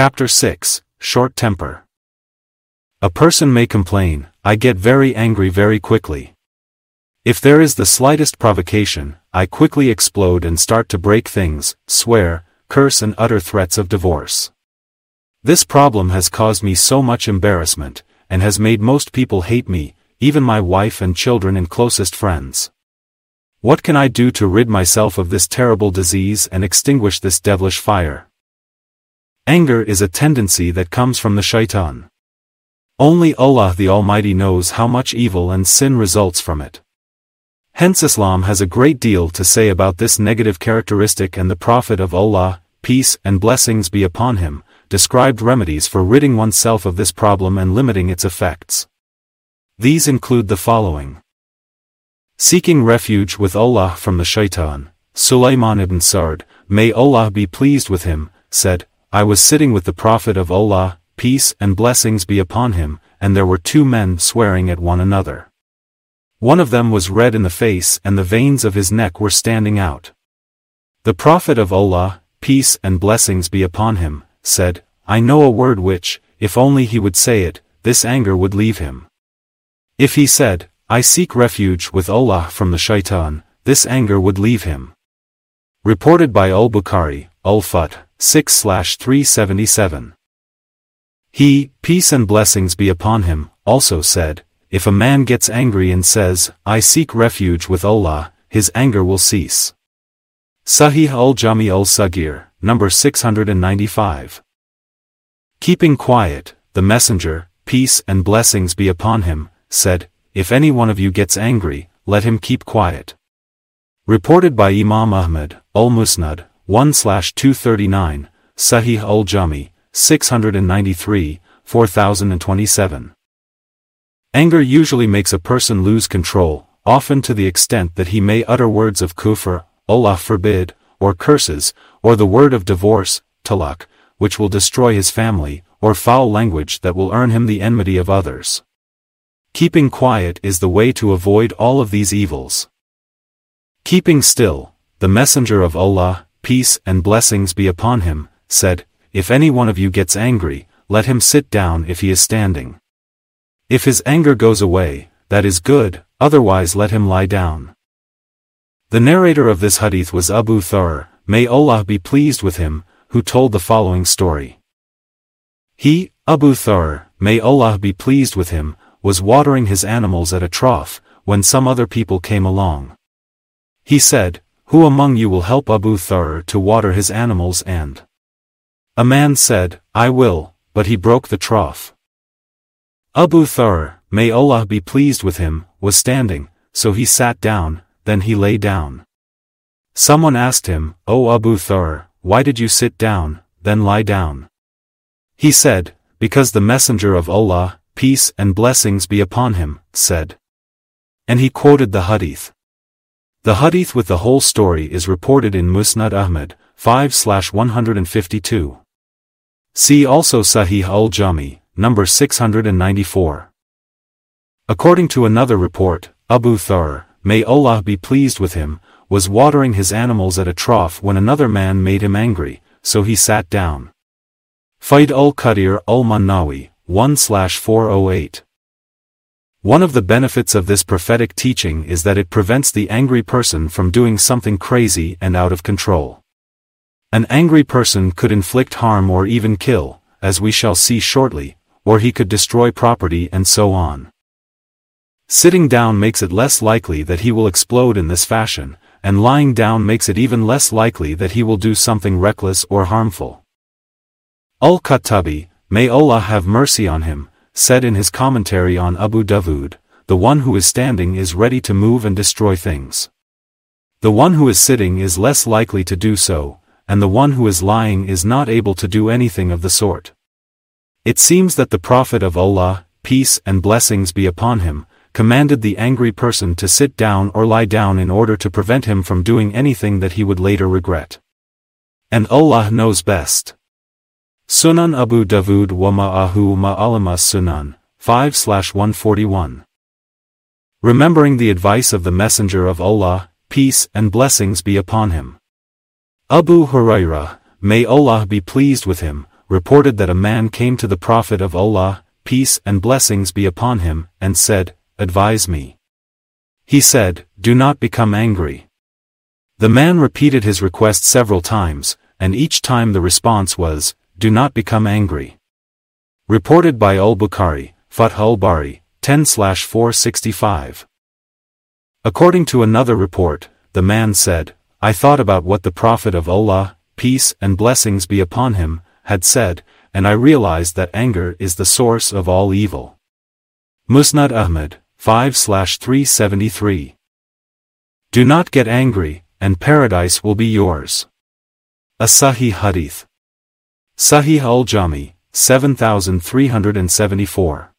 Chapter 6 Short Temper A person may complain, I get very angry very quickly. If there is the slightest provocation, I quickly explode and start to break things, swear, curse and utter threats of divorce. This problem has caused me so much embarrassment, and has made most people hate me, even my wife and children and closest friends. What can I do to rid myself of this terrible disease and extinguish this devilish fire? Anger is a tendency that comes from the shaitan. Only Allah the Almighty knows how much evil and sin results from it. Hence Islam has a great deal to say about this negative characteristic and the Prophet of Allah, peace and blessings be upon him, described remedies for ridding oneself of this problem and limiting its effects. These include the following. Seeking refuge with Allah from the shaitan, Sulaiman ibn Sard, may Allah be pleased with him, said, I was sitting with the Prophet of Allah, peace and blessings be upon him, and there were two men swearing at one another. One of them was red in the face and the veins of his neck were standing out. The Prophet of Allah, peace and blessings be upon him, said, I know a word which, if only he would say it, this anger would leave him. If he said, I seek refuge with Allah from the shaitan, this anger would leave him. Reported by Al-Bukhari, Al-Fath, 6-377. He, peace and blessings be upon him, also said, If a man gets angry and says, I seek refuge with Allah, his anger will cease. Sahih al-Jami al-Sagir, number 695. Keeping quiet, the messenger, peace and blessings be upon him, said, If any one of you gets angry, let him keep quiet. Reported by Imam Ahmad, al-Musnad, 1-239, Sahih al-Jami, 693, 4027. Anger usually makes a person lose control, often to the extent that he may utter words of kufr, Allah forbid, or curses, or the word of divorce, talak, which will destroy his family, or foul language that will earn him the enmity of others. Keeping quiet is the way to avoid all of these evils. Keeping still, the Messenger of Allah, peace and blessings be upon him, said, If any one of you gets angry, let him sit down if he is standing. If his anger goes away, that is good, otherwise let him lie down. The narrator of this hadith was Abu Thar, may Allah be pleased with him, who told the following story. He, Abu Thar, may Allah be pleased with him, was watering his animals at a trough, when some other people came along. He said, who among you will help Abu Thur to water his animals and? A man said, I will, but he broke the trough. Abu Thur, may Allah be pleased with him, was standing, so he sat down, then he lay down. Someone asked him, O Abu Thur, why did you sit down, then lie down? He said, because the messenger of Allah, peace and blessings be upon him, said. And he quoted the hadith. The hadith with the whole story is reported in Musnad Ahmad, 5-152. See also Sahih al-Jami, number 694. According to another report, Abu Thar, may Allah be pleased with him, was watering his animals at a trough when another man made him angry, so he sat down. Faid al-Qadir al-Mannawi, 1-408. One of the benefits of this prophetic teaching is that it prevents the angry person from doing something crazy and out of control. An angry person could inflict harm or even kill, as we shall see shortly, or he could destroy property and so on. Sitting down makes it less likely that he will explode in this fashion, and lying down makes it even less likely that he will do something reckless or harmful. Al-Khattabi, may Allah have mercy on him, said in his commentary on Abu Dawud, the one who is standing is ready to move and destroy things. The one who is sitting is less likely to do so, and the one who is lying is not able to do anything of the sort. It seems that the Prophet of Allah, peace and blessings be upon him, commanded the angry person to sit down or lie down in order to prevent him from doing anything that he would later regret. And Allah knows best. Sunan Abu Dawud wa ma'ahu ma'alama Sunan, 5-141. Remembering the advice of the Messenger of Allah, peace and blessings be upon him. Abu Hurairah, may Allah be pleased with him, reported that a man came to the Prophet of Allah, peace and blessings be upon him, and said, Advise me. He said, Do not become angry. The man repeated his request several times, and each time the response was, Do not become angry. Reported by Al-Bukhari, Fath al-Bari, 10-465. According to another report, the man said, I thought about what the Prophet of Allah, peace and blessings be upon him, had said, and I realized that anger is the source of all evil. Musnad Ahmad, 5-373. Do not get angry, and paradise will be yours. A Sahih Hadith. Sahih al-Jami, 7374.